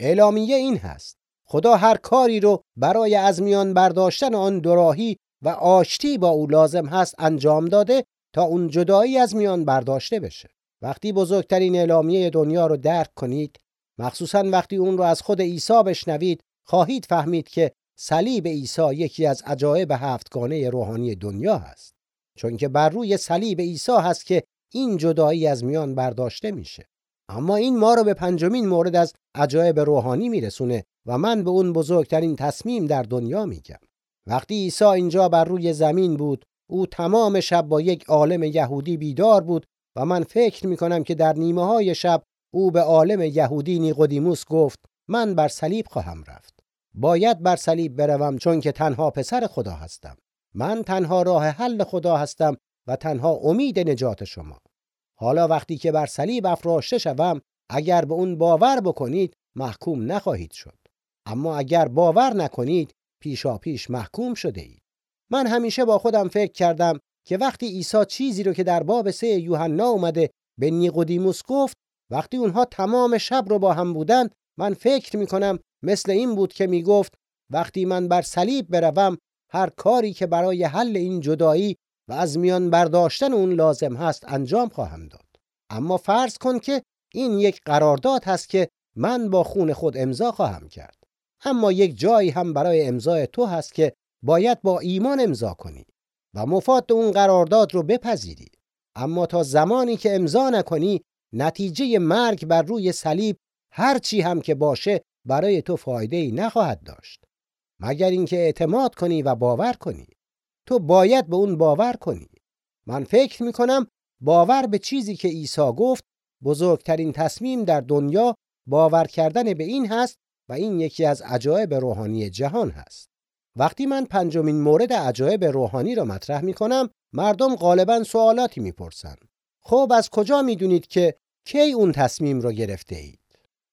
اعلامیه این هست. خدا هر کاری رو برای از میان برداشتن آن دوراهی و آشتی با او لازم هست انجام داده تا اون جدایی از میان برداشته بشه. وقتی بزرگترین اعلامیه دنیا رو درک کنید مخصوصا وقتی اون رو از خود عیسی بشنوید خواهید فهمید که صلیب عیسی یکی از عجایب هفتگانه روحانی دنیا هست. چون که بر روی صلیب عیسی هست که این جدایی از میان برداشته میشه. اما این ما رو به پنجمین مورد از عجایب روحانی میرسونه و من به اون بزرگترین تصمیم در دنیا میگم. وقتی عیسی اینجا بر روی زمین بود او تمام شب با یک عالم یهودی بیدار بود و من فکر می‌کنم که در نیمه های شب او به عالم یهودی نیقودیموس گفت من بر صلیب خواهم رفت. باید بر صلیب بروم چون که تنها پسر خدا هستم. من تنها راه حل خدا هستم و تنها امید نجات شما. حالا وقتی که بر صلیب افراشته شوم اگر به اون باور بکنید محکوم نخواهید شد. اما اگر باور نکنید پیشا پیش محکوم شده اید. من همیشه با خودم فکر کردم که وقتی عیسی چیزی رو که در باب سه یوحنا اومده به نیقودیموس گفت وقتی اونها تمام شب رو با هم بودند من فکر می‌کنم مثل این بود که می‌گفت وقتی من بر صلیب بروم هر کاری که برای حل این جدایی و از میان برداشتن اون لازم هست انجام خواهم داد. اما فرض کن که این یک قرارداد هست که من با خون خود امضا خواهم کرد. اما یک جایی هم برای امضای تو هست که باید با ایمان امضا کنی و مفاد اون قرارداد رو بپذیری. اما تا زمانی که امضا نکنی نتیجه مرگ بر روی صلیب هر چی هم که باشه برای تو فایده ای نخواهد داشت. مگر اینکه اعتماد کنی و باور کنی. تو باید به اون باور کنی. من فکر می کنم باور به چیزی که عیسی گفت بزرگترین تصمیم در دنیا باور کردن به این هست و این یکی از عجایب روحانی جهان هست. وقتی من پنجمین مورد عجایب روحانی را مطرح می کنم مردم غالبا سوالاتی می‌پرسن. خب از کجا می‌دونید که کی اون تصمیم را گرفته اید؟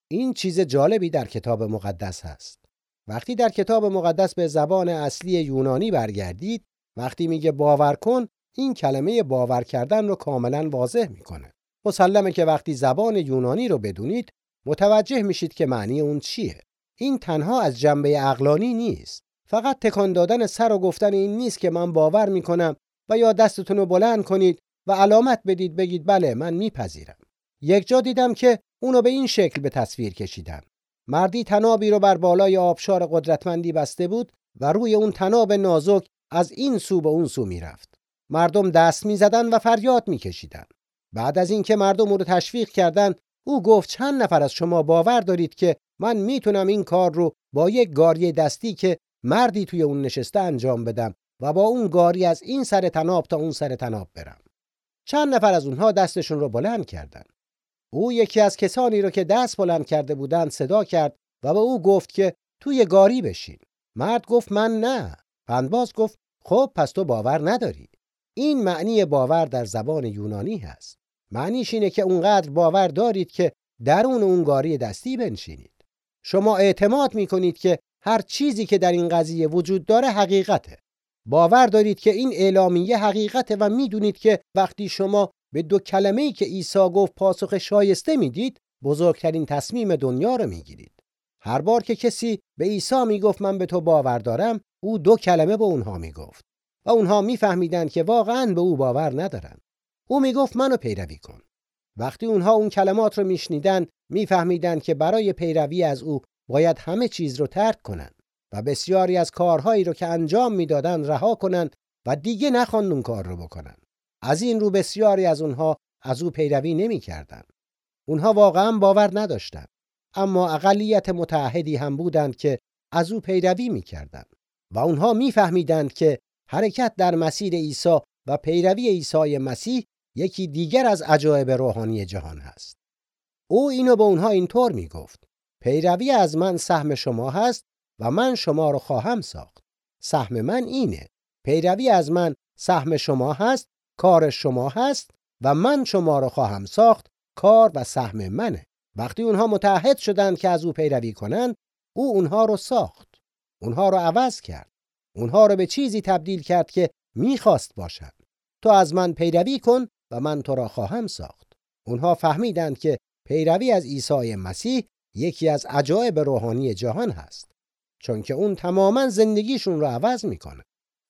این چیز جالبی در کتاب مقدس هست. وقتی در کتاب مقدس به زبان اصلی یونانی برگردید وقتی میگه باور کن این کلمه باور کردن رو کاملا واضح می‌کنه. مسلمه که وقتی زبان یونانی رو بدونید متوجه میشید که معنی اون چیه. این تنها از جنبه اقلانی نیست. فقط تکان دادن سر و گفتن این نیست که من باور می‌کنم و یا دستتون رو بلند کنید و علامت بدید بگید بله من میپذیرم. یک جا دیدم که اونو به این شکل به تصویر کشیدن مردی تنابی رو بر بالای آبشار قدرتمندی بسته بود و روی اون تناب نازک از این سو به اون سو می‌رفت. مردم دست می‌زدن و فریاد میکشیدن. بعد از اینکه مردم او رو تشویق کردند او گفت چند نفر از شما باور دارید که من می‌تونم این کار رو با یک گاری دستی که مردی توی اون نشسته انجام بدم و با اون گاری از این سر تناب تا اون سر تناب برم. چند نفر از اونها دستشون رو بلند کردند او یکی از کسانی رو که دست بلند کرده بودند صدا کرد و به او گفت که توی گاری بشین. مرد گفت من نه. پندباز گفت خب پس تو باور نداری. این معنی باور در زبان یونانی هست. معنیش اینه که اونقدر باور دارید که درون اون گاری دستی بنشینید. شما اعتماد می‌کنید که هر چیزی که در این قضیه وجود داره حقیقته. باور دارید که این اعلامیه حقیقته و می‌دونید که وقتی شما به دو کلمه ای که عیسی گفت پاسخ شایسته می‌دید بزرگترین تصمیم دنیا رو می‌گیرید هر بار که کسی به عیسی می‌گفت من به تو باور دارم او دو کلمه به اونها می‌گفت و اونها میفهمیدند که واقعا به او باور ندارن. او می‌گفت منو پیروی کن. وقتی اونها اون کلمات رو میشنیدن میفهمیدند که برای پیروی از او باید همه چیز رو ترک کنند و بسیاری از کارهایی رو که انجام می‌دادند رها کنند و دیگه نخواند اون کار رو بکنن. از این رو بسیاری از اونها از او پیروی نمی‌کردند. اونها واقعا باور نداشتند. اما اقلیت متعهدی هم بودند که از او پیروی می‌کردند و اونها میفهمیدند که حرکت در مسیر عیسی و پیروی عیسی مسیح یکی دیگر از عجایب روحانی جهان هست. او اینو به اونها اینطور می‌گفت: پیروی از من سهم شما هست و من شما رو خواهم ساخت. سهم من اینه. پیروی از من سهم شما هست، کار شما هست و من شما رو خواهم ساخت. کار و سهم منه. وقتی اونها متحد شدند که از او پیروی کنند، او اونها رو ساخت. اونها رو عوض کرد. اونها رو به چیزی تبدیل کرد که می‌خواست باشند. تو از من پیروی کن و من تو را خواهم ساخت. اونها فهمیدند که پیروی از عیسی مسیح یکی از عجایب روحانی جهان هست. چون که اون تماما زندگیشون رو عوض می‌کنه.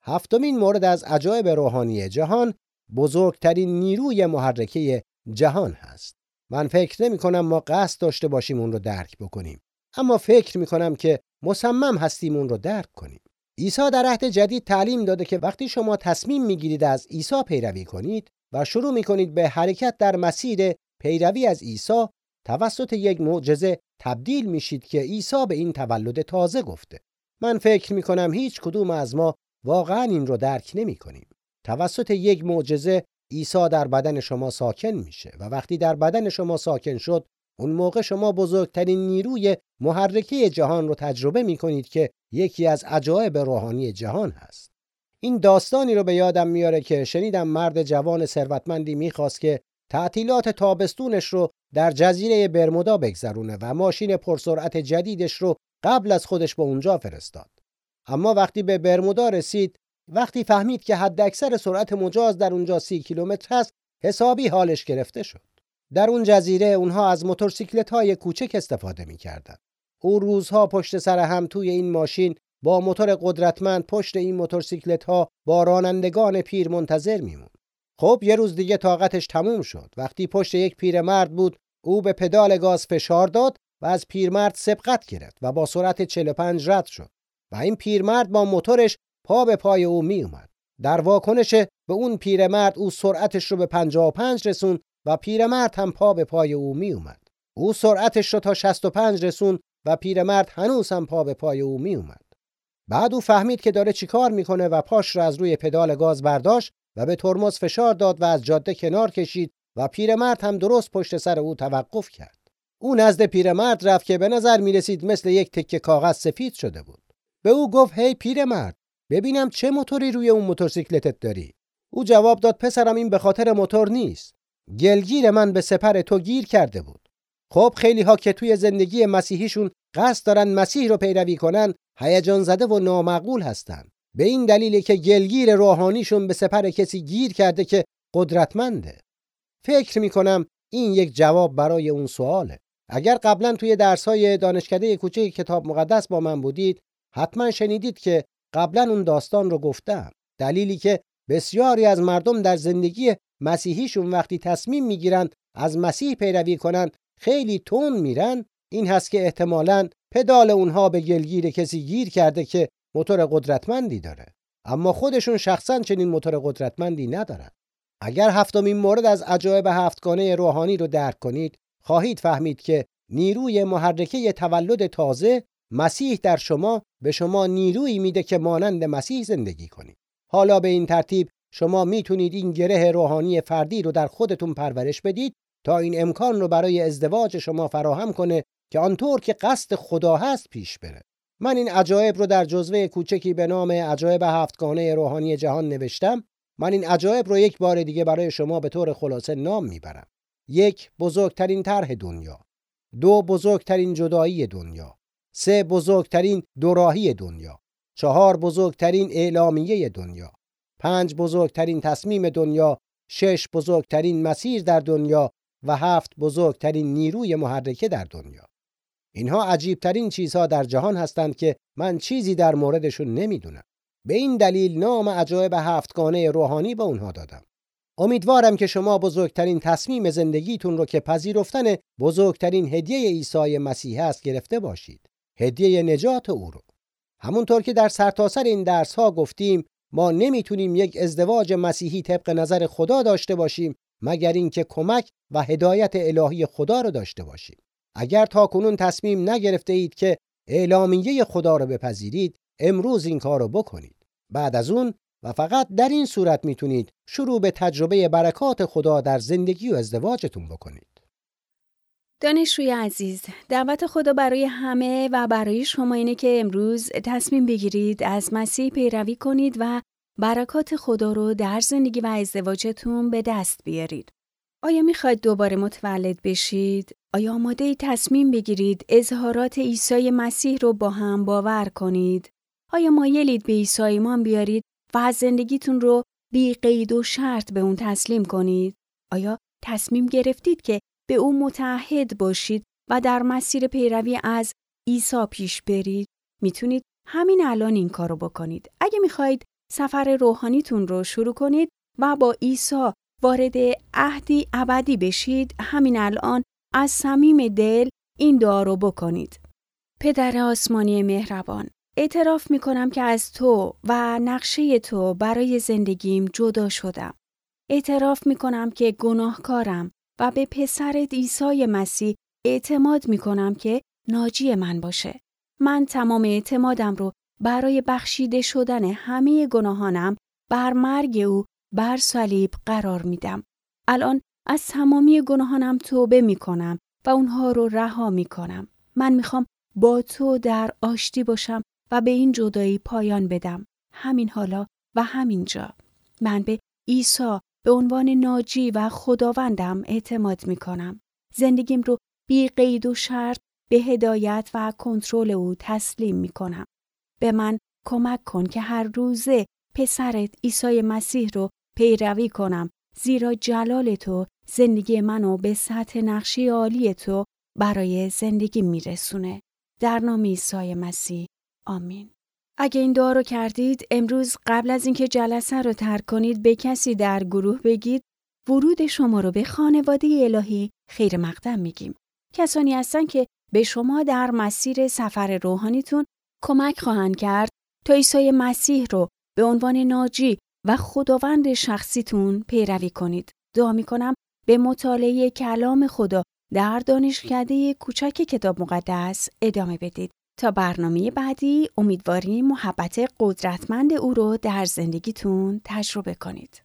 هفتمین مورد از عجایب روحانی جهان بزرگترین نیروی محرکه جهان هست. من فکر نمی کنم ما قصد داشته باشیم اون رو درک بکنیم. اما فکر می کنم که مصمم هستیم اون رو درک کنیم. عیسی در عهد جدید تعلیم داده که وقتی شما تصمیم می‌گیرید از عیسی پیروی کنید و شروع می کنید به حرکت در مسیر پیروی از عیسی توسط یک معجزه تبدیل میشید که عیسی به این تولد تازه گفته. من فکر می کنم هیچ کدوم از ما واقعا این رو درک نمی کنیم. توسط یک معجزه عیسی در بدن شما ساکن میشه و وقتی در بدن شما ساکن شد اون موقع شما بزرگترین نیروی محرکه جهان رو تجربه می کنید که یکی از عجایب روحانی جهان هست. این داستانی رو به یادم میاره که شنیدم مرد جوان ثروتمندی می‌خواست که تعطیلات تابستونش رو در جزیره برمودا بگذرونه و ماشین پرسرعت جدیدش رو قبل از خودش به اونجا فرستاد. اما وقتی به برمودا رسید وقتی فهمید که حد اکثر سرعت مجاز در اونجا سی کیلومتر هست حسابی حالش گرفته شد. در اون جزیره اونها از موتورسیکلت های کوچک استفاده می‌کردند او روزها پشت سر هم توی این ماشین با موتور قدرتمند پشت این موتورسیکلت ها با رانندگان پیر منتظر میموند خب یه روز دیگه طاقتش تموم شد. وقتی پشت یک پیرمرد بود او به پدال گاز فشار داد و از پیرمرد سبقت گرفت و با سرعت 45 رد شد. و این پیرمرد با موتورش پا به پای او می اومد. در واکنش به اون پیرمرد او سرعتش رو به 55 رسون و پیرمرد هم پا به پای او می اومد. او سرعتش رو تا 65 رسون و پیرمرد هنوز هم پا به پای او می اومد. بعد او فهمید که داره چیکار می‌کنه و پاش رو از روی پدال گاز برداشت و به ترمز فشار داد و از جاده کنار کشید و پیرمرد هم درست پشت سر او توقف کرد. او نزد پیرمرد رفت که به نظر می رسید مثل یک تکه کاغذ سفید شده بود. به او گفت هی پیرمرد ببینم چه موتوری روی اون موتورسیکلتت داری. او جواب داد پسرم این به خاطر موتور نیست. گلگیر من به سپر تو گیر کرده بود. خب خیلی ها که توی زندگی مسیحیشون قصد دارن مسیح رو پیروی کنن هیجان زده و نامعقول هستن. به این دلیلی که گلگیر روحانیشون به سپر کسی گیر کرده که قدرتمنده. فکر می‌کنم این یک جواب برای اون سواله. اگر قبلا توی درسهای دانشکده کوچه کتاب مقدس با من بودید حتما شنیدید که قبلا اون داستان رو گفتم. دلیلی که بسیاری از مردم در زندگی مسیحیشون وقتی تصمیم می‌گیرن از مسیح پیروی کنن خیلی تون میرن. این هست که احتمالاً پدال اونها به گلگیر کسی گیر کرده که موتور قدرتمندی داره. اما خودشون شخصا چنین موتور قدرتمندی ندارن. اگر هفتمین مورد از عجایب هفتگانه روحانی رو درک کنید خواهید فهمید که نیروی محرکه تولد تازه مسیح در شما به شما نیرویی میده که مانند مسیح زندگی کنید. حالا به این ترتیب شما می‌تونید این گره روحانی فردی رو در خودتون پرورش بدید تا این امکان رو برای ازدواج شما فراهم کنه که آنطور که قصد خدا هست پیش بره. من این عجایب رو در جزوه کوچکی به نام عجایب هفتگانه روحانی جهان نوشتم. من این عجایب رو یک بار دیگه برای شما به طور خلاصه نام می‌برم. یک بزرگترین طرح دنیا. دو بزرگترین جدایی دنیا. سه بزرگترین دوراهی دنیا چهار بزرگترین اعلامیه دنیا پنج بزرگترین تصمیم دنیا شش بزرگترین مسیر در دنیا و هفت بزرگترین نیروی محرکه در دنیا اینها عجیبترین چیزها در جهان هستند که من چیزی در موردشون نمی‌دونم. به این دلیل نام عجایب هفتگانه روحانی به اونها دادم. امیدوارم که شما بزرگترین تصمیم زندگیتون رو که پذیرفتن بزرگترین هدیه عیسی مسیح است گرفته باشید. هدیه نجات او رو. همونطور که در سرتاسر این درس ها گفتیم ما نمی‌تونیم یک ازدواج مسیحی طبق نظر خدا داشته باشیم مگر اینکه کمک و هدایت الهی خدا رو داشته باشیم. اگر تا کنون تصمیم نگرفته اید که اعلامیه خدا رو بپذیرید امروز این کار رو بکنید. بعد از اون و فقط در این صورت می‌تونید شروع به تجربه برکات خدا در زندگی و ازدواجتون بکنید. دانشجوی عزیز، دعوت خدا برای همه و برای شما اینه که امروز تصمیم بگیرید از مسیح پیروی کنید و برکات خدا رو در زندگی و ازدواجتون به دست بیارید. آیا می‌خواید دوباره متولد بشید؟ آیا آماده تصمیم بگیرید اظهارات عیسی مسیح رو با هم باور کنید؟ آیا مایلید به عیسی ایمان بیارید و زندگیتون رو بی قید و شرط به اون تسلیم کنید؟ آیا تصمیم گرفتید که به او متحد باشید و در مسیر پیروی از عیسی پیش برید؟ می‌تونید همین الان این کارو بکنید. اگه می‌خواهید سفر روحانیتون رو شروع کنید و با عیسی وارد عهدی ابدی بشید، همین الان از صمیم دل این دعا رو بکنید. پدر آسمانی مهربان، اعتراف می کنم که از تو و نقشه تو برای زندگیم جدا شدم. اعتراف می کنم که گناهکارم و به پسرت عیسی مسیح اعتماد می کنم که ناجی من باشه. من تمام اعتمادم رو برای بخشیده شدن همه گناهانم بر مرگ او بر صلیب قرار میدم. الان از تمامی گناهانم توبه می کنم و اونها رو رها می کنم. من می‌خوام با تو در آشتی باشم و به این جدایی پایان بدم. همین حالا و همین جا. من به عیسی به عنوان ناجی و خداوندم اعتماد می کنم. زندگیم رو بی قید و شرط به هدایت و کنترل او تسلیم می کنم. به من کمک کن که هر روزه پسرت عیسی مسیح رو پیروی کنم زیرا جلال تو زندگی منو به سطح نقشی عالی تو برای زندگی میرسونه. در نام عیسی مسیح. آمین. اگه این دعا رو کردید امروز قبل از اینکه جلسه رو ترک کنید به کسی در گروه بگید ورود شما رو به خانواده الهی خیر مقدم میگیم. کسانی هستن که به شما در مسیر سفر روحانیتون کمک خواهند کرد تا عیسی مسیح رو به عنوان ناجی و خداوند شخصیتون پیروی کنید. دعا می کنم به مطالعه کلام خدا در دانشکده کوچک کتاب مقدس ادامه بدید. تا برنامه بعدی امیدواریم محبت قدرتمند او رو در زندگیتون تجربه کنید.